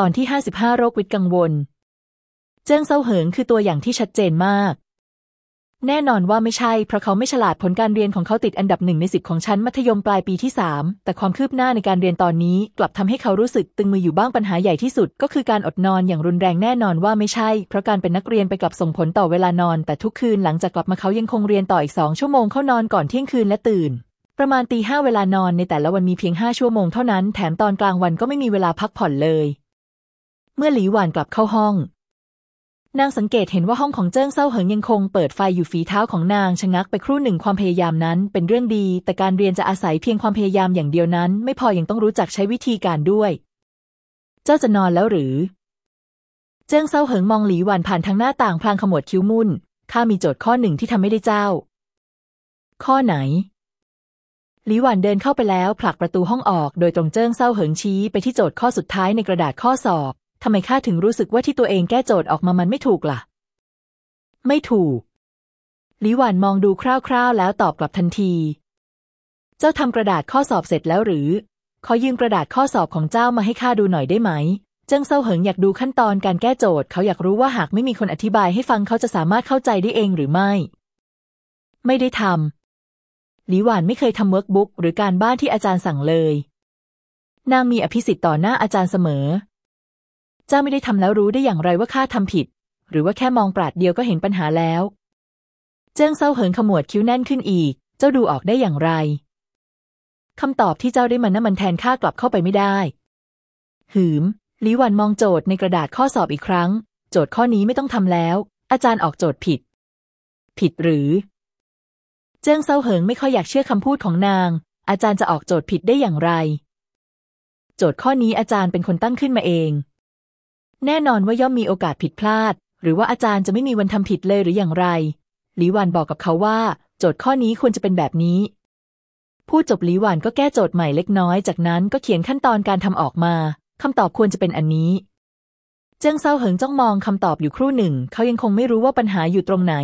ตอนที่ 55 โรควิตกังวล เจิ้งเซาเหิงคือตัวอย่างที่ชัดเจนมาก แน่นอนว่าไม่ใช่ เพราะเขาไม่ฉลาดผลการเรียนของเขาติดอันดับหนึ่งในสิบของชั้นมัธยมปลายปีที่สามแต่ความคืบหน้าในการเรียนตอนนี้ กลับทำให้เขารู้สึกตึงมืออยู่บ้างปัญหาใหญ่ที่สุด ก็คือการอดนอนอย่างรุนแรงแน่นอนว่าไม่ใช่ เพราะการเป็นนักเรียนไปกลับส่งผลต่อเวลานอน แต่ทุกคืนหลังจากกลับมาเขายังคงเรียนต่ออีกสองชั่วโมงเข้านอนก่อนเที่ยงคืนและตื่นประมาณตีห้าเวลานอนในแต่ละวันมีเพียงห้าชั่วโมงเท่านั้น แถมตอนกลางวันก็ไม่มีเวลาพักผ่อนเลย เมื่อหลีหวานกลับเข้าห้อง นางสังเกตเห็นว่าห้องของเจิ้งเซาเหิงยังคงเปิดไฟอยู่ฝีเท้าของนางชะงักไปครู่หนึ่งความพยายามนั้น เป็นเรื่องดี แต่การเรียนจะอาศัยเพียงความพยายามอย่างเดียวนั้น ไม่พอยังต้องรู้จักใช้วิธีการด้วย เจ้าจะนอนแล้วหรือ เจิ้งเซาเหิงมองหลีหวานผ่านทางหน้าต่างพลางขมวดคิ้วมุ่นข้ามีโจทย์ข้อหนึ่งที่ทำไม่ได้เจ้า ข้อไหนหลีหวานเดินเข้าไปแล้วผลักประตูห้องออก โดยตรงเจิ้งเซาเหิงชี้ไปที่โจทย์ข้อสุดท้ายในกระดาษข้อสอบ ทำไมข้าถึงรู้สึกว่าที่ตัวเองแก้โจทย์ออกมามันไม่ถูกล่ะ ไม่ถูกหลีหวานมองดูคร่าวๆ แล้วตอบกลับทันที เจ้าทำกระดาษข้อสอบเสร็จแล้วหรือ ขอยืมกระดาษข้อสอบของเจ้ามาให้ข้าดูหน่อยได้ไหม เจิ้งเซาเหิงอยากดูขั้นตอนการแก้โจทย์ เขาอยากรู้ว่าหากไม่มีคนอธิบายให้ฟังเขาจะสามารถเข้าใจได้เองหรือไม่ ไม่ได้ทำหลีหวานไม่เคยทำ workbook หรือการบ้านที่อาจารย์สั่งเลย นางมีอภิสิทธิ์ต่อหน้าอาจารย์เสมอ เจ้าไม่ได้ทำแล้วรู้ได้อย่างไรว่าข้าทำผิด หรือว่าแค่มองปราดเดียวก็เห็นปัญหาแล้ว เจิ้งเซาเหิงขมวดคิ้วแน่นขึ้นอีก เจ้าดูออกได้อย่างไรคำตอบที่เจ้าได้มันนั้นมันแทนข้ากลับเข้าไปไม่ได้ หืมลีหวันมองโจทย์ในกระดาษข้อสอบอีกครั้ง โจทย์ข้อนี้ไม่ต้องทำแล้ว อาจารย์ออกโจทย์ผิด ผิดหรือ เจิ้งเซาเหิงไม่ค่อยอยากเชื่อคำพูดของนาง อาจารย์จะออกโจทย์ผิดได้อย่างไร โจทย์ข้อนี้อาจารย์เป็นคนตั้งขึ้นมาเอง แน่นอนว่าย่อมมีโอกาสผิดพลาด หรือว่าอาจารย์จะไม่มีวันทำผิดเลยหรืออย่างไร หลีหวันบอกกับเขาว่า โจทย์ข้อนี้ควรจะเป็นแบบนี้พูดจบหลีหวันก็แก้โจทย์ใหม่เล็กน้อย จากนั้นก็เขียนขั้นตอนการทำออกมาคำตอบควรจะเป็นอันนี้ เจิ้งเซาเหิงจ้องมองคำตอบอยู่ครู่หนึ่ง เขายังคงไม่รู้ว่าปัญหาอยู่ตรงไหน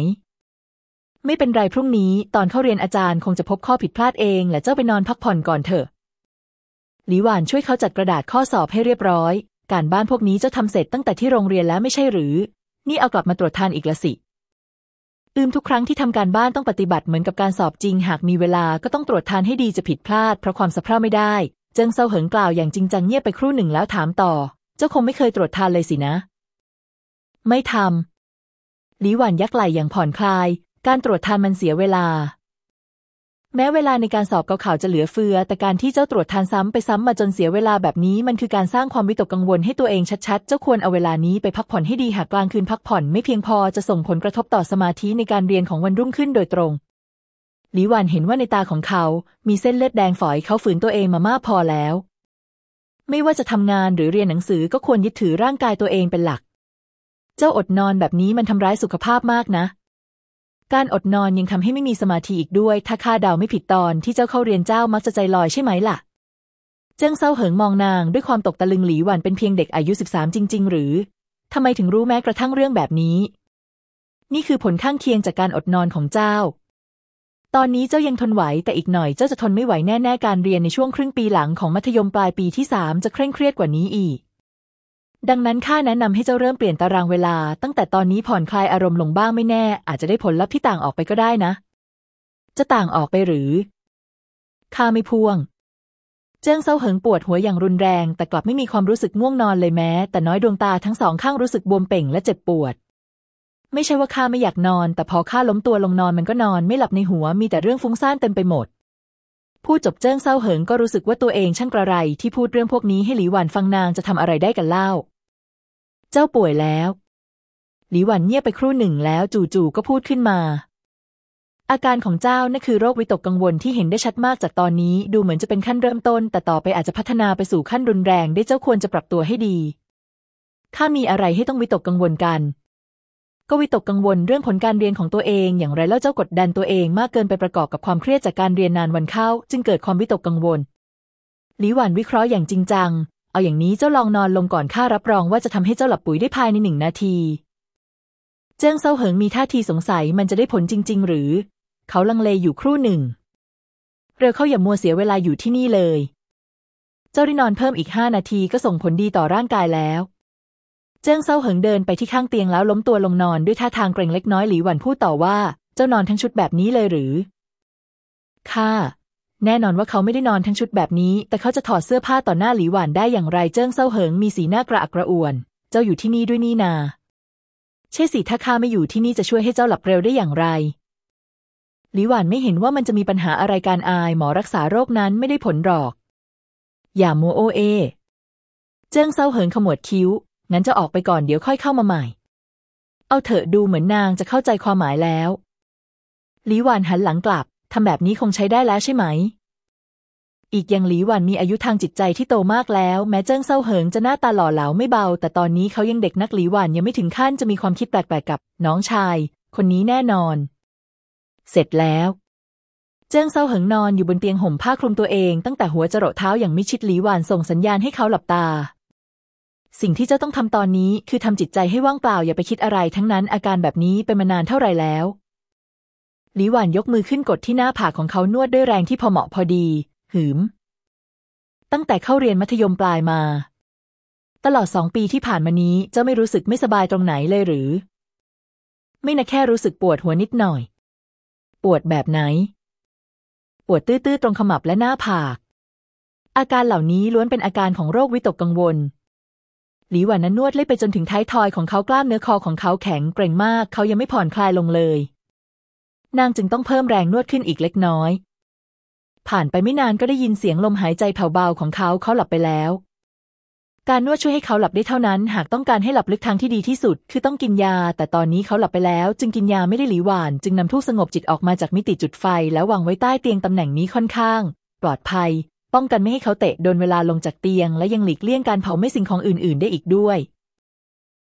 ไม่เป็นไรพรุ่งนี้ ตอนเข้าเรียนอาจารย์คงจะพบข้อผิดพลาดเอง และเจ้าไปนอนพักผ่อนก่อนเถอะหลีหวานช่วยเขาจัดกระดาษข้อสอบให้เรียบร้อย การบ้านพวกนี้เจ้าทำเสร็จตั้งแต่ที่โรงเรียนแล้วไม่ใช่หรือ นี่เอากลับมาตรวจทานอีกละสิ อืมทุกครั้งที่ทำการบ้านต้องปฏิบัติเหมือนกับการสอบจริง หากมีเวลาก็ต้องตรวจทานให้ดีจะผิดพลาดเพราะความสะเพร่าไม่ได้ เจิงเซาเหิงกล่าวอย่างจริงจังเงียบไปครู่หนึ่งแล้วถามต่อ เจ้าคงไม่เคยตรวจทานเลยสินะ ไม่ทำหลีหวันยักไหลอย่างผ่อนคลาย การตรวจทานมันเสียเวลา แม้เวลาในการสอบเกาข่าวจะเหลือเฟือ แต่การที่เจ้าตรวจทานซ้ำไปซ้ำมาจนเสียเวลาแบบนี้ มันคือการสร้างความวิตกกังวลให้ตัวเองชัดๆ เจ้าควรเอาเวลานี้ไปพักผ่อนให้ดีหากกลางคืนพักผ่อนไม่เพียงพอจะส่งผลกระทบต่อสมาธิในการเรียนของวันรุ่งขึ้นโดยตรงหลีหวันเห็นว่าในตาของเขา มีเส้นเลือดแดงฝอยเขาฝืนตัวเองมามากพอแล้ว ไม่ว่าจะทำงานหรือเรียนหนังสือก็ควรยึดถือร่างกายตัวเองเป็นหลัก เจ้าอดนอนแบบนี้มันทำร้ายสุขภาพมากนะ การอดนอนยังทำให้ไม่มีสมาธิอีกด้วย ถ้าข้าเดาไม่ผิดตอนที่เจ้าเข้าเรียนเจ้ามักจะใจลอยใช่ไหมล่ะ เจิ้งเซาเหิงมองนางด้วยความตกตะลึงหลีหวันเป็นเพียงเด็กอายุสิบสามจริง ๆ หรือทำไมถึงรู้แม้กระทั่งเรื่องแบบนี้ นี่คือผลข้างเคียงจากการอดนอนของเจ้า ตอนนี้เจ้ายังทนไหวแต่อีกหน่อยเจ้าจะทนไม่ไหวแน่ ๆ การเรียนในช่วงครึ่งปีหลังของมัธยมปลายปีที่สามจะเคร่งเครียดกว่านี้อีก ดังนั้นข้าแนะนำให้เจ้าเริ่มเปลี่ยนตารางเวลา ตั้งแต่ตอนนี้ผ่อนคลายอารมณ์ลงบ้างไม่แน่ อาจจะได้ผลลัพธ์ที่ต่างออกไปก็ได้นะ จะต่างออกไปหรือข้าไม่พ่วง เจิ้งเซาเหิงปวดหัวอย่างรุนแรง แต่กลับไม่มีความรู้สึกง่วงนอนเลยแม้ แต่น้อยดวงตาทั้งสองข้างรู้สึกบวมเป่งและเจ็บปวด ไม่ใช่ว่าข้าไม่อยากนอน แต่พอข้าล้มตัวลงนอนมันก็นอน ไม่หลับในหัวมีแต่เรื่องฟุ้งซ่านเต็มไปหมดพูดจบเจิ้งเซาเหิงก็รู้สึกว่าตัวเองช่างกระไรที่พูดเรื่องพวกนี้ให้หลีหวันฟังนางจะทำอะไรได้กันเล่า เจ้าป่วยแล้ว หลีหวันเงียบไปครู่หนึ่งแล้วจู่ๆก็พูดขึ้นมา อาการของเจ้านั่นคือโรควิตกกังวลที่เห็นได้ชัดมากจากตอนนี้ดูเหมือนจะเป็นขั้นเริ่มต้น แต่ต่อไปอาจจะพัฒนาไปสู่ขั้นรุนแรงได้เจ้าควรจะปรับตัวให้ดีข้ามีอะไรให้ต้องวิตกกังวลกัน ก็วิตกกังวลเรื่องผลการเรียนของตัวเองอย่างไรแล้วเจ้ากดดันตัวเองมากเกินไปประกอบกับความเครียดจากการเรียนนานวันเข้า จึงเกิดความวิตกกังวลหลีหวันวิเคราะห์อย่างจริงจัง เอาอย่างนี้เจ้าลองนอนลงก่อนข้ารับรองว่าจะทำให้เจ้าหลับปุ๋ยได้ภายในหนึ่งนาที เจิ้งเซาเหิงมีท่าทีสงสัยมันจะได้ผลจริง ๆ หรือ เขาลังเลอยู่ครู่หนึ่งเร็วเข้าอย่ามัวเสียเวลาอยู่ที่นี่เลย เจ้าได้นอนเพิ่มอีกห้านาทีก็ส่งผลดีต่อร่างกายแล้ว เจิ้งเซาเหิงเดินไปที่ข้างเตียงแล้วล้มตัวลงนอนด้วยท่าทางเกรงเล็กน้อยหลีหวันพูดต่อว่า เจ้านอนทั้งชุดแบบนี้เลยหรือค่ะ แน่นอนว่าเขาไม่ได้นอนทั้งชุดแบบนี้ แต่เขาจะถอดเสื้อผ้าต่อหน้าหลีหวานได้อย่างไร เจิ้งเซาเหิงมีสีหน้ากระอักกระอ่วน เจ้าอยู่ที่นี่ด้วยนี่นา ใช่สิถ้าข้าไม่อยู่ที่นี่จะช่วยให้เจ้าหลับเร็วได้อย่างไร หลีหวานไม่เห็นว่ามันจะมีปัญหาอะไรการอายหมอรักษาโรคนั้นไม่ได้ผลหรอก อย่ามัวโอ้เอ้ เจิ้งเซาเหิงขมวดคิ้ว งั้นเจ้าออกไปก่อนเดี๋ยวค่อยเข้ามาใหม่ เอาเถอะดูเหมือนนางจะเข้าใจความหมายแล้ว หลีหวานหันหลังกลับ ทำแบบนี้คงใช้ได้แล้วใช่ไหม อีกอย่างหลีหวานมีอายุทางจิตใจที่โตมากแล้ว แม้เจิ้งเซาเหิงจะหน้าตาหล่อเหลาไม่เบา แต่ตอนนี้เขายังเด็กนักหลีหวานยังไม่ถึงขั้นจะมีความคิดแปลกๆกับ น้องชาย คนนี้แน่นอน เสร็จแล้วเจิ้งเซาเหิงนอนอยู่บนเตียงห่มผ้าคลุมตัวเองตั้งแต่หัวจรดเท้าอย่างมิชิดหลีหวานส่งสัญญาณให้เขาหลับตา สิ่งที่เจ้าต้องทำตอนนี้คือทำจิตใจให้ว่างเปล่าอย่าไปคิดอะไรทั้งนั้นอาการแบบนี้เป็นมานานเท่าไหร่แล้ว หลีหวานยกมือขึ้นกดที่หน้าผากของเขานวดด้วยแรงที่พอเหมาะพอดี หืม ตั้งแต่เข้าเรียนมัธยมปลายมา ตลอดสองปีที่ผ่านมานี้เจ้าไม่รู้สึกไม่สบายตรงไหนเลยหรือ ไม่นะแค่รู้สึกปวดหัวนิดหน่อย ปวดแบบไหน ปวดตื้อๆตรงขมับและหน้าผาก อาการเหล่านี้ล้วนเป็นอาการของโรควิตกกังวลหลีหวันนั้นนวดเล่ไปจนถึงท้ายทอยของเขากล้ามเนื้อคอของเขาแข็งเกร็งมาก เขายังไม่ผ่อนคลายลงเลย นางจึงต้องเพิ่มแรงนวดขึ้นอีกเล็กน้อย ผ่านไปไม่นานก็ได้ยินเสียงลมหายใจแผ่วเบาของเขาเขาหลับไปแล้ว การนวดช่วยให้เขาหลับได้เท่านั้น หากต้องการให้หลับลึกทางที่ดีที่สุด คือต้องกินยา แต่ตอนนี้เขาหลับไปแล้ว จึงกินยาไม่ได้หลีหวาน จึงนำทูบสงบจิตออกมาจากมิติจุดไฟ แล้ววางไว้ใต้เตียงตำแหน่งนี้ค่อนข้าง ปลอดภัย ป้องกันไม่ให้เขาเตะโดนเวลาลงจากเตียง และยังหลีกเลี่ยงการเผาไหม้สิ่งของอื่น ๆ ได้อีกด้วย